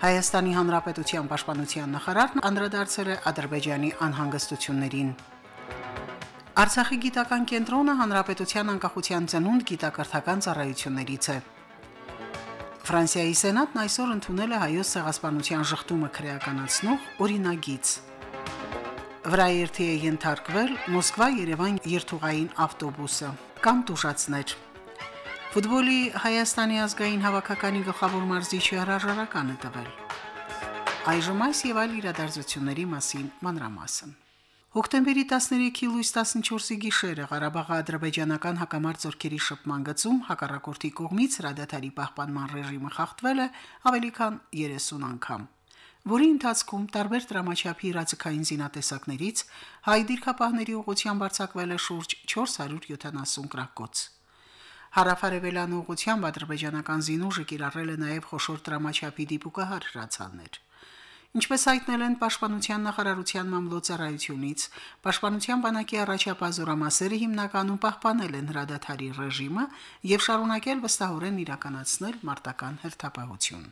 Հայաստանի Հանրապետության Պաշտպանության նախարարն անդրադարձել է Ադրբեջանի անհանգստություններին։ Արցախի գիտական կենտրոնը Հանրապետության անկախության ծնունդ գիտակրթական ծառայություններից է։ Ֆրանսիայի սենատն այսօր ընդունել է հայոց ցեղասպանության շղթումը քրեականացնող օրինագիծ։ Վրայերթի է ենթարկվել Մոսկվա-Երևան երթուղային ավտոբուսը կամ տուժածներ։ Ֆուտբոլի Հայաստանի ազգային հավաքականի գլխավոր մարզիչի հրաժարականը տվել։ Այժմ այս եւ այլ իրադարձությունների մասին մանրամասն։ Հոկտեմբերի 13-ի լույս 14-ի գիշերը Ղարաբաղի ադրբեջանական հակամարտ զորքերի շփման գծում հակառակորդի կողմից հրադադարի պահպանման ռեժիմը խախտվել է ավելի քան 30 անգամ որի ընթացքում տարբեր դրամաչափի իրազեկային զինատեսակներից հայ դիրքապահների ուղղությամբ արձակվել է շուրջ 470 գրակոց։ Հարավարևելան ուղղությամբ ադրբեջանական զինուժը կիրառել է նաև խոշոր դրամաչափի դիպուկահար հրացաններ։ Ինչպես հայտնել են Պաշտպանության նախարարության մամլոցարայությունից, Պաշտպանության բանակի առաջապահ զորամասերը հիմնականում պահպանել են հրադադարի ռեժիմը եւ շարունակել վստահորեն իրականացնել մարտական հերթապահություն։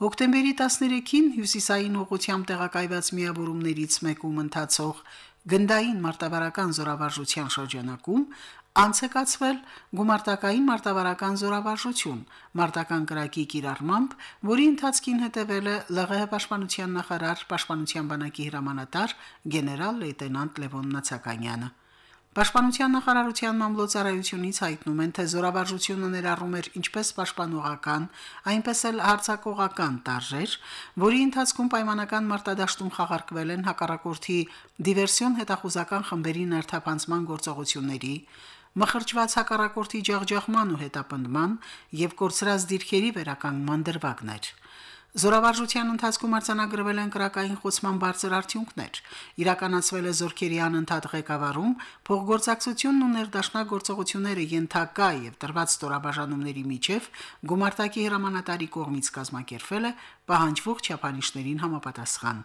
Հոկտեմբերի 13-ին հյուսիսային ուղությամբ տեղակայված միավորումներից մեկում ընթացող գնդային մարտավարական զորավարժության շրջանակում անցեկացվել գումարտակային մարտավարական զորավարժություն մարտական կրակի կիրառմամբ, որի ընթացքին հետևել է ԼՂՀ պաշտպանության նախարար պաշտպանության բանակի հրամանատար գեներալ լեյտենանտ Լևոն Նացականյանը։ Պաշտպանության նախարարության մամլոցարայությունից հայտնում են, թե զորավարժությունը ներառում էր ինչպես պաշտպանողական, այնպես էլ հարձակողական տարժեր, որի ընթացքում պայմանական մարտադաշտում խաղարկվել են հակառակորդի դիվերսիոն հետախուզական խմբերի ներթափանցման գործողությունների, մխրճված հակառակորդի ջախջախման ու հետապնդման եւ կորցրած դիրքերի վերականգնման դրվագներ։ Զորավարժության ընթացքում արձանագրվել են քրակային խոցման բարձր արդյունքներ։ Իրականացվել է զորքերի անընդհատ ղեկավարում, փոխգործակցությունն ու ներդաշնակ գործողությունները ենթակա եւ տրված ստորաբաժանումների միջև գումարտակի հրամանատարի կողմից կազմակերպվել է պահանջվող չափանիշներին համապատասխան։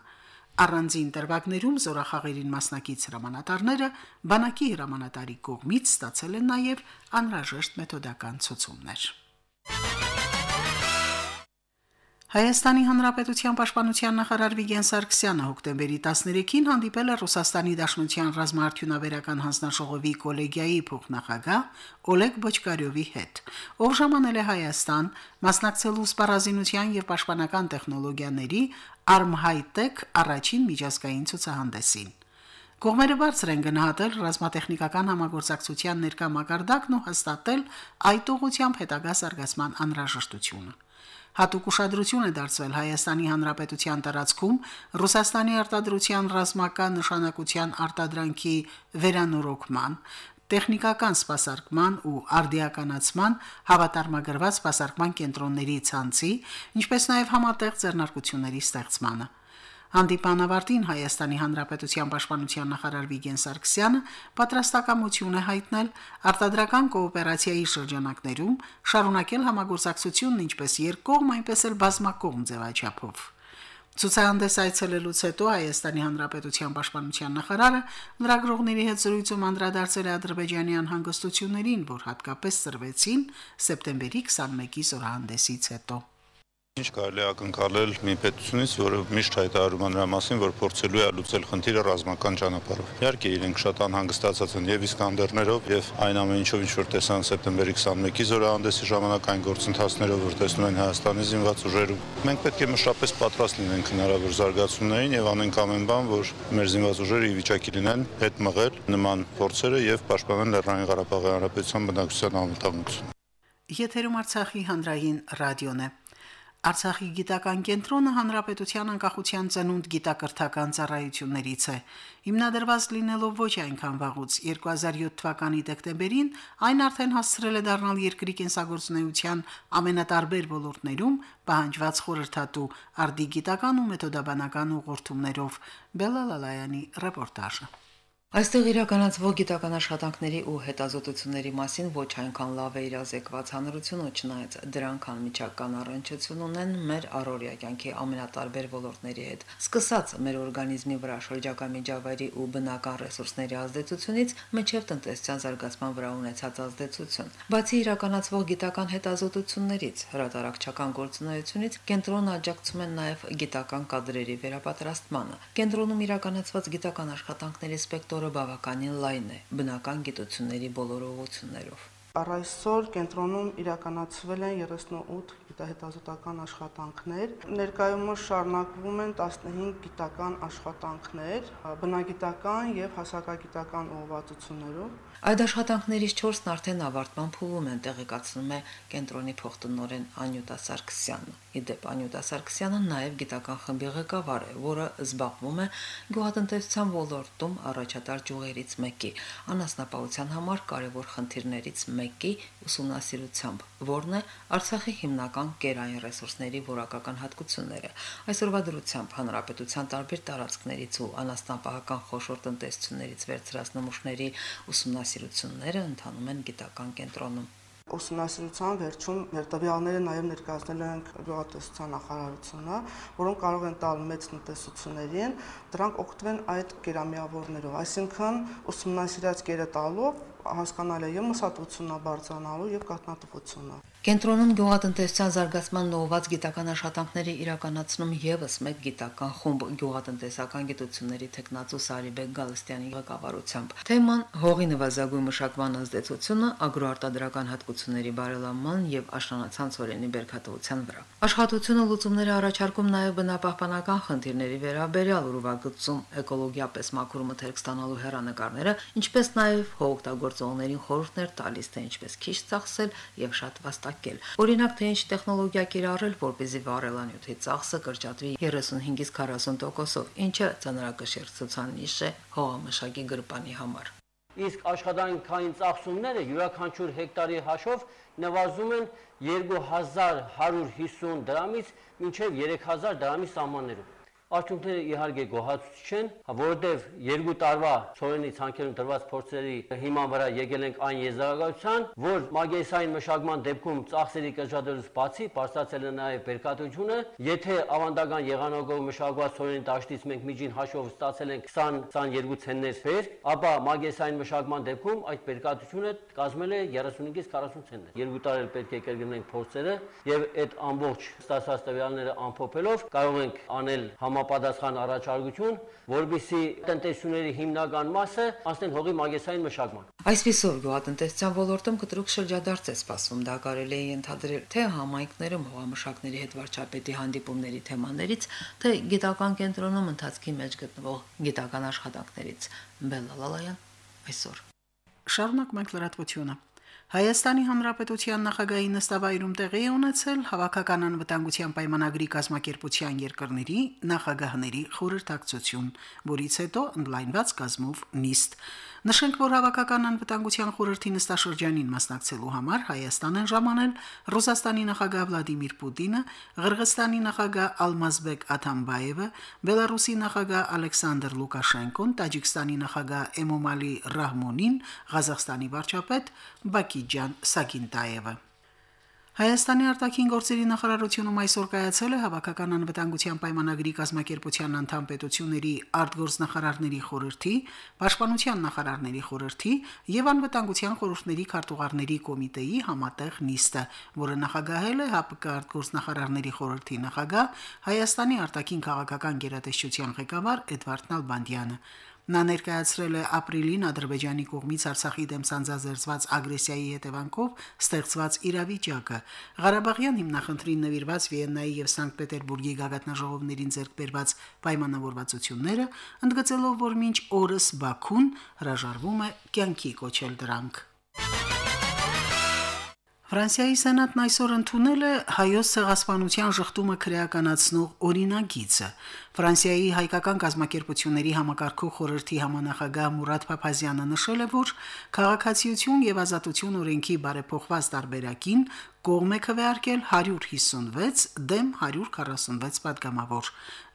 Առանձին դրվագներում զորախաղերին մասնակից հրամանատարները բանակի հրամանատարի կողմից ստացել են նաև անհրաժեշտ մեթոդական ցուցումներ։ Հայաստանի Հանրապետության Պաշտպանության նախարար Վիգեն Սարգսյանը հոկտեմբերի 13-ին հանդիպել է Ռուսաստանի Դաշնության ռազմաարդյունաբերական հանձնաժողովի կոլեգիայի փոխնախագահ Օլեգ Բոչկարյովի հետ, ով ժամանել է Հայաստան, մասնակցելու սպառազինության եւ պաշտպանական տեխնոլոգիաների Armhigh-Tech առաջին միջազգային ցուցահանդեսին։ Կողմերը բարձր են գնահատել ռազմատեխնիկական համագործակցության ներկա մակարդակն ու հաստատել այդ ուղղությամբ հետագա զարգացման անհրաժեշտությունը։ Հատուկ ուշադրություն է դարձվել Հայաստանի Հանրապետության տարածքում Ռուսաստանի արտադրության ռազմական նշանակության արտադրանքի վերանորոգման, տեխնիկական սպասարկման ու արդիականացման հավատարմագրված սպասարկման կենտրոնների ցանցի, ինչպես նաև համատեղ ձեռնարկությունների ստեղծմանը։ Հանդիպան ավարտին Հայաստանի Հանրապետության Պաշտպանության նախարար Վիգեն Սարգսյանը պատրաստակամություն է հայտնել արտադրական կooperացիայի շրջանակներում շարունակել համագործակցությունն ինչպես երկկողմ, այնպես էլ բազմակողմ ձևաչափով։ Ցուցահանդես այցելելուց հետո Հայաստանի Հանրապետության Պաշտպանության նախարարը լրագրողների հետ զրույցում անդրադարձել է ադրբեջանի անհանգստություններին, որ հատկապես ծրվեցին սեպտեմբերի 21-ի զորահանդեսից հետո։ Ինչ կարելի է ակնկալել մի պետությունից, որը միշտ հայտարարում է նրա մասին, որ փորձելու է լուծել խնդիրը ռազմական ճանապարհով։ Իհարկե, իրենք շատ անհանգստացած են եւ Իսկանդերներով եւ այն ամեն ինչով, ինչ որ տեսան սեպտեմբերի 21-ի զորահանդեսի ժամանակ այն գործընթացներով, որ տեսնում են Հայաստանի զինված ուժերում։ Մենք պետք է մշտապես պատրաստ լինենք հնարավոր զարգացումներին եւ անենք ամեն բան, որ մեր զինված ուժերը ի վիճակի լինեն հետ մղել նման փորձերը եւ պաշտպանել Լեռնային Ղարաբաղի Հանրապետության բնակչության անվտանգությունը։ Եթերում Արցախի հանրային ռադիոն է։ Արցախի գիտական կենտրոնը հանրապետության անկախության ծնունդ գիտակրթական ծառայություններից է։ Հիմնադրված լինելով ոչ այնքան վաղուց 2007 թվականի դեկտեմբերին, այն արդեն հասցրել է դառնալ երկրի կենսագործունեության ամենատարբեր ոլորտներում պահանջված խորհրդատու արդի գիտական ու մեթոդաբանական ուղղություններով։ Բելալալայանի ռեպորտաժը։ Այստեղ իրականացվող գիտական աշխատանքների ու հետազոտությունների մասին ոչ այնքան լավ է իրազեկված հանրությունը, չնայած դրանք անմիջական առնչություն ունեն մեր առօրյա կյանքի ամենատարբեր ոլորտների հետ։ Սկսած մեր օրգանիզմի վրա շրջակա միջավայրի ու բնական ռեսուրսների ազդեցությունից, մինչև տնտեսության զարգացման վրա ունեցած ազդեցություն։ Բացի իրականացվող գիտական հետազոտություններից, հրատարակչական գործունեությունից կենտրոնը աջակցում է նաև գիտական կադրերի վերապատրաստմանը։ Կենտրոնում իրականացված գիտական աշխատանքների սպեկտրը որը բավականին լայն է բնական գիտությունների բոլոր ուղղություններով։ Առ այսօր կենտրոնում իրականացվել են 38 գիտահետազոտական աշխատանքներ։ Ներկայումս շարունակվում են 15 գիտական աշխատանքներ, բնագիտական եւ հասակագիտական ուղղվածություններով։ Այդ աշխատանքներից 4-ն արդեն ավարտման փուլում են, տեղեկացնում է կենտրոնի փոխտնօրեն Անյուտա Սարգսյանը։ Իդեպ Անյուտա Սարգսյանը նաև գիտական խմբի ղեկավար է, որը զբաղվում է գյուղատնտեսության ոլորտում առաջատար ճյուղերից մեկի, անասնապահության համար կարևոր խնդիրներից մեկի ուսումնասիրությամբ, որն է Արցախի հիմնական կերային ռեսուրսների որակական հատկությունները։ Այսօրվա դրությամբ հանրապետության տարբեր տարածքներից ու անասնապահական խոշոր տնտեսություններից վերցրած նմուշների ուսումնասիրությունները ընթանում են գիտական կենտրոնում։ Ուսումնասիրության վերջում մեր տվյալները նաև ներկայացնել ենք գյուղատնտեսության նախարարությունը, որոնք կարող են տալ մեծ տնտեսություններին, դրանք օգտվեն այդ կերամիավորներով, այսինքն ուսումնասիրած կերը տալով հասկանալ է եւ մսատվությունը բարձրանալու եւ կատնատվությունը։ Կենտրոնում գյուղատնտեսության զարգացման նոված գիտական աշխատանքների իրականացնում եւս մեկ գիտական խումբ գյուղատնտեսական գիտությունների տեխնացու Սարիբեկ Գալստյանի ղեկավարությամբ։ Թեման հողի նվազագույն մշակման ազդեցությունը ագրոարտադրական հատկությունների բարելավման եւ աշնանացան ծորենի բերքատվության վրա։ Աշխատությունը լուծումներ առաջարկում նաեւ բնապահպանական խնդիրների վերաբերյալ ուրվագծում էկոլոգիապես մաքուր մթերք ստանալու հերանեկարները, ինչպես նաեւ հողօգտագործողներին խորհուրդներ տալիս թե ինչպես քիչ ծախսել եւ շատ վաստակ մշակել։ Օրինակ, թե ինչ տեխնոլոգիա կիրառել, որպեսզի վառելանյութի ծախսը կրճատվի 35-ից 40%-ով, ինչը ծանրակշիռ ցուցանիշ է հողամշակի գրպանի համար։ Իսկ աշխատանքային ծախսումները յուրաքանչյուր հեկտարի հաշվով նվազում են 2150 դրամից մինչև 3000 դրամի սահմաններում։ Արդյունքները իհարկե գոհացուցիչ չեն, որովհետև երկու տարվա ծորենի ցանկերում դրված փորձերի հիման վրա եկել ենք այն եզրակացության, որ մագեսային մշակման դեպքում ծախսերի կրճատելուց բացի բարձրացել է նաև բերկատությունը, եթե ավանդական եղանակով մշակված ծորենի դաշտից մենք միջին հաշվով ստացել ենք 20-22 ցենտներ վեր, ապա մագեսային մշակման դեպքում այդ բերկատությունը կազմել է 35-ից 40 ցենտներ։ Երկու տարի պետք է կրկնենք փորձերը եւ այդ ամբողջ ստացած տվյալները ամփոփելով կարող ենք անել համ համապատասխան առաջարկություն, որբիսի տնտեսությունների հիմնական մասը անցնեն հողի մագեսային մշակման։ Այսպիսով գյուղատնտեսության ոլորտում կտրուկ շրջադարձ է սպասվում, դա կարելի է ենթադրել թե համայնքներում հողամշակների հետ վարչապետի հանդիպումների թեմաներից, թե գիտական կենտրոնում ընթացքի մեջ գտնվող գիտական աշխատանքներից։ Բելլալալայան այսօր։ Շարունակ մենք լրատվությունը։ Հայաստանի Հանրապետության նախագահի նստավայրում տեղի է ունեցել հավաքական անվտանգության պայմանագրի կազմակերպության երկրների նախագահների խորհրդակցություն, որից հետո ընդլայնված կազմով նիստ։ Նշենք, որ հավաքական անվտանգության խորհրդի նստաշրջանին մասնակցելու համար Հայաստան են ժամանել Ռուսաստանի նախագահ Վլադիմիր Պուտինը, Ղրղստանի նախագահ Ալմազբեկ Աթամբաևը, Բելարուսի նախագահ Ալեքսանդր Լուկաշենկոն, Տաջիկստանի նախագահ Էմոմալի Ռահմոնին, Ղազախստանի վարչապետ Բակիջան Սագինտաևը։ Հայաստանի արտաքին գործերի նախարարությունում այսօր կայացել է հավաքական անվտանգության պայմանագրի կազմակերպության անդամ պետությունների արտգործնախարարների խորհրդի, պաշտպանության նախարարների խորհրդի եւ անվտանգության խորհուրդների քարտուղարների կոմիտեի համատեղ նիստը, որը նախագահել է ՀԱՊԿ արտգործնախարարների խորհրդի նախագահ Հայաստանի արտաքին քաղաքական գերատեսչության ղեկավար Էդվարդ Նալբանդյանը։ Նա ներկայացրել է ապրիլին Ադրբեջանի կողմից Արցախի դեմ սանձազերծված ագրեսիայի հետևանքով ստեղծված իրավիճակը։ Ղարաբաղյան հիմնախնդրին նվիրված Վիեննայի եւ Սանկտ Պետերբուրգի գագաթնաժողովներին ձեռք բերված պայմանավորվածությունները, ընդգծելով, որ մինչ օրս Բաքուն հրաժարվում է կյանքի կոչել դրանք։ Ֆրանսիայի սենատն այսօր ընդունել է հայոց ցեղասպանության շղթումը քրեականացնող օրինագիծը։ Ֆրանսիայի հայկական կազմակերպությունների համակարգող խորհրդի համանախագահ Մուրադ Փափազյանը նշել է, որ քաղաքացիություն եւ ազատություն օրենքի բարեփոխված տարբերակին կողմ է քվեարկել 156 դեմ 146 պատգամավոր։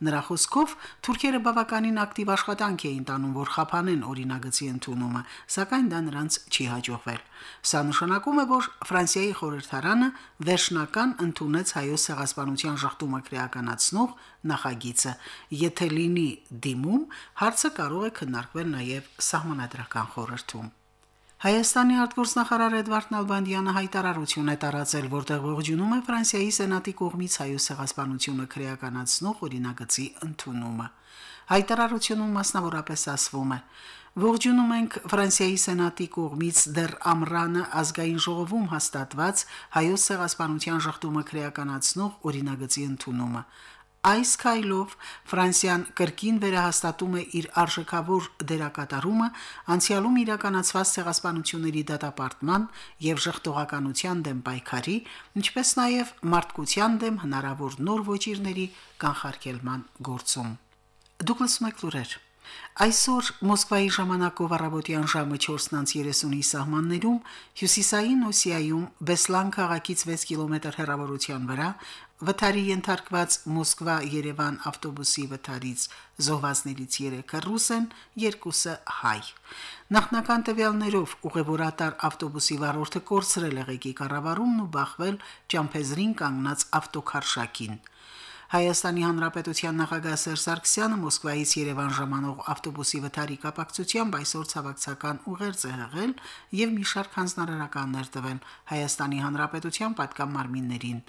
Նրա խոսքով թուրքերը բավականին ակտիվ աշխատանք էին տանում, որ խափանեն օրինագծի ընդունումը, սակայն դա նրանց չի հաջողվել։ Սա նշանակում է, որ Ֆրանսիայի խորհրդարանը վերջնական ընդունեց հայոց ցեղասպանության շղթումը քրեականացնող նախագիծը։ Եթե լինի դիմում, հարցը կարող է քննարկվել նաև սահմանադրական խորհրդում։ Հայաստանի արտգործնախարար Էդվարդ Նալբանդյանը հայտարարություն է տարածել, որտեղ ողջունում է Ֆրանսիայի սենատի կողմից հայոց ցեղասպանությունը քրեականացնող օրինագծի ընդունումը։ Հայտարարությունում մասնավորապես ասվում է. Ողջունում ենք Ֆրանսիայի սենատի կողմից դեռ ամռանը ազգային ժողովում հաստատված հայոց ցեղասպանության ժխտումը քրեականացնող օրինագծի ընդունումը։ Այս քայլով Ֆրանսիան կրկին վերահաստատում է իր արժեքավոր դերակատարումը անցյալում իրականացված ցեղասպանությունների դատապարտման եւ ժխտողականության դեմ պայքարի, ինչպես նաեւ մարդկության դեմ հնարավոր նոր ոչիրների կանխարգելման գործում։ Դուգլաս Մակլուրեր Այսօր Մոսկվայի ժամանակով առավոտյան ժամը 4:30-ի սահմաններում հյուսիսային Օսիայում Բեսլան քաղաքից 6 կիլոմետր հեռավորության վրա վթարի ենթարկված Մոսկվա-Երևան ավտոբուսի վթարից զոհվածներից 3-ը ռուս են, երկուսը հայ։ Նախնական տվյալներով ուղևորատար ավտոբուսի վարորդը կորցրել է ղեկի կառավարումն ու բախվել ճամփեզրին կանգնած ավտոքարշակին։ Հայաստանի Հանրապետության նախագահ Սերժ Սարգսյանը Մոսկվայից Երևան ժամանող ավտոբուսի վթարի կապակցությամբ այսօր ցավակցական ուղերձ է հղել եւ մի շարք հանձնարարականներ տվել Հայաստանի Հանրապետության պատկան մարմիններին։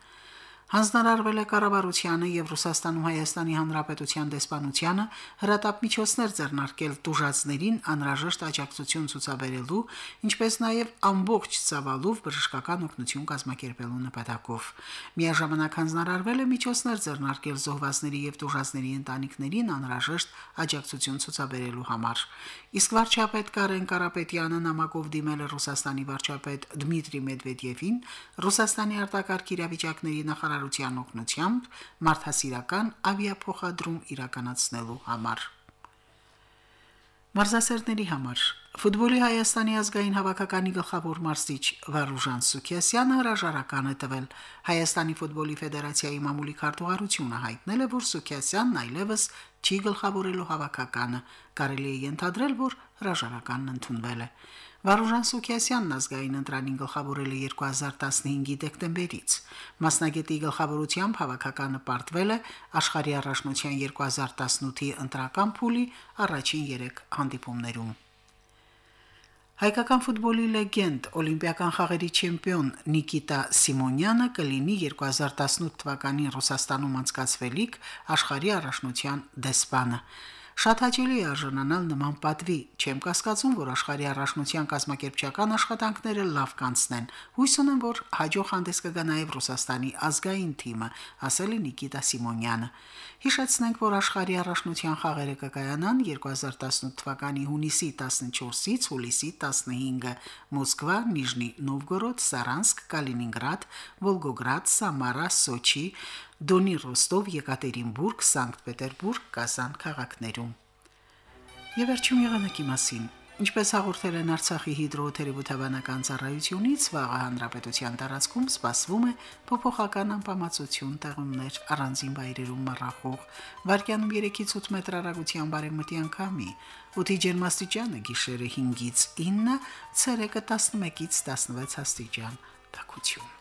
Հանձնարարվել է կառավարությանը եւ Ռուսաստանում Հայաստանի Հանրապետության դեսպանությանը հրատապ միջոցներ ձեռնարկել տուժածներին անհրաժեշտ աջակցություն ցուցաբերելու, ինչպես նաեւ ամբողջ ցավալով բժշկական օգնություն կազմակերպելու նպատակով։ Միաժամանակ հանձնարարվել է միջոցներ ձեռնարկել զոհվածների եւ տուժածների ընտանիքներին անհրաժեշտ աջակցություն ցուցաբերելու համար։ Իսկ վարչապետ Կարեն Կարապետյանը նամակով դիմել է Ռուսաստանի վարչապետ Դմիտրի Մեդվեդևին, Ռուսաստանի արտակարգ իրավիճակների նախարար կառավարության օգնությամբ մարդասիրական ավիափոխադրում իրականացնելու համար։ Մարզասերների համար. Ֆուտբոլի Հայաստանի ազգային հավաքականի գլխավոր մարզիչ Վարուժան Սուքիասյանը հրաժարական է տվել։ Հայաստանի ֆուտբոլի ֆեդերացիայի մամուլի քարտուղարությունը հայտնել է, որ Սուքիասյանն այլևս չի գլխավորելու հավաքականը։ Կարելի է ենթադրել, որ հրաժարականն ընդունվել է։ Վարուժան Սուքիասյանն ազգային ընտրանին գլխավորել է 2015-ի դեկտեմբերից։ Մասնագետի գլխավորությամբ հավաքականը պարտվել է աշխարհի առաջնության 2018-ի ընտրական փուլի առաջին 3 հանդիպումներում։ Հայկական ֆուտբոլի լեգենդ, օլիմպիական խաղերի չեմպիոն Նիկիտա Սիմոնյանը կլինի 2018 թվականին Ռուսաստանում անցկացվելիք աշխարհի առաջնության դեսպանը։ Շատ հաճելի է արժանանալ նման պատվի։ Չեմ կասկածում, որ աշխարհի առաջնության կազմակերպչական աշխատանքները լավ կանցնեն։ Հույս ունեմ, որ հաջող հանդես կգա նաև Ռուսաստանի ազգային թիմը, ասել է Նիկիտա Սիմոնյանը։ Հիշեցնենք, որ աշխարհի առաջնության խաղերը կկայանան 2018 թվականի հունիսի 14-ից հուլիսի 15-ը Մոսկվա, Նիժնի Նովգորոդ, Սարանսկ, Կալինինգրադ, Վոլգոգրադ, Սամարա, Սոչի, Դոնի Ռոստով, Եկատերինբուրգ, Սանկտ Պետերբուրգ, Կազան քաղաքներում։ Եվ վերջում եղանակի մասին։ Ինչպես հաղորդել են Արցախի հիդրոթերապևտաբանական ծառայությունից, վաղը հանրապետության տարածքում սպասվում է փոփոխական անբավարարություն տեղումներ առանձին վայրերում մռախող, վարկյանում 3-ից 8 մետր հեռագության բարեմտի անկամի, օդի ջերմաստիճանը գիշերը 5-ից 9, ցերեկը 11-ից 16 աստիճան, տաքություն։